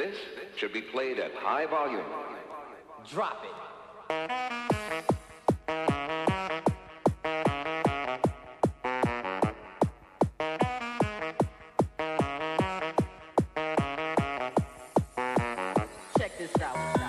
This should be played at high volume. Drop it. Check this out.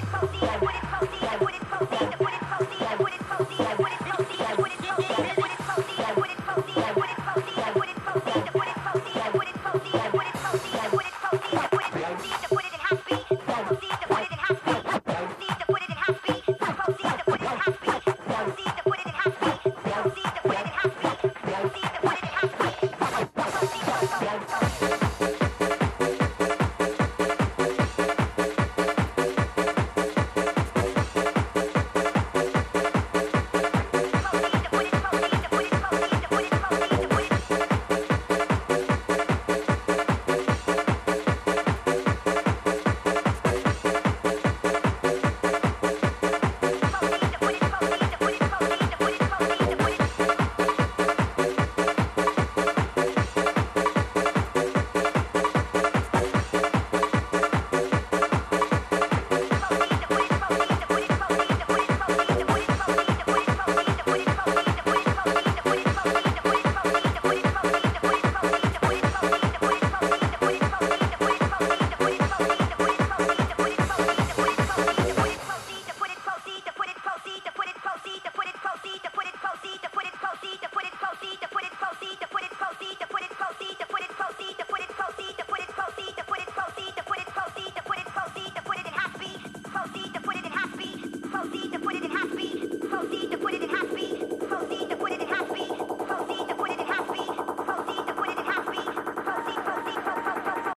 Proceed to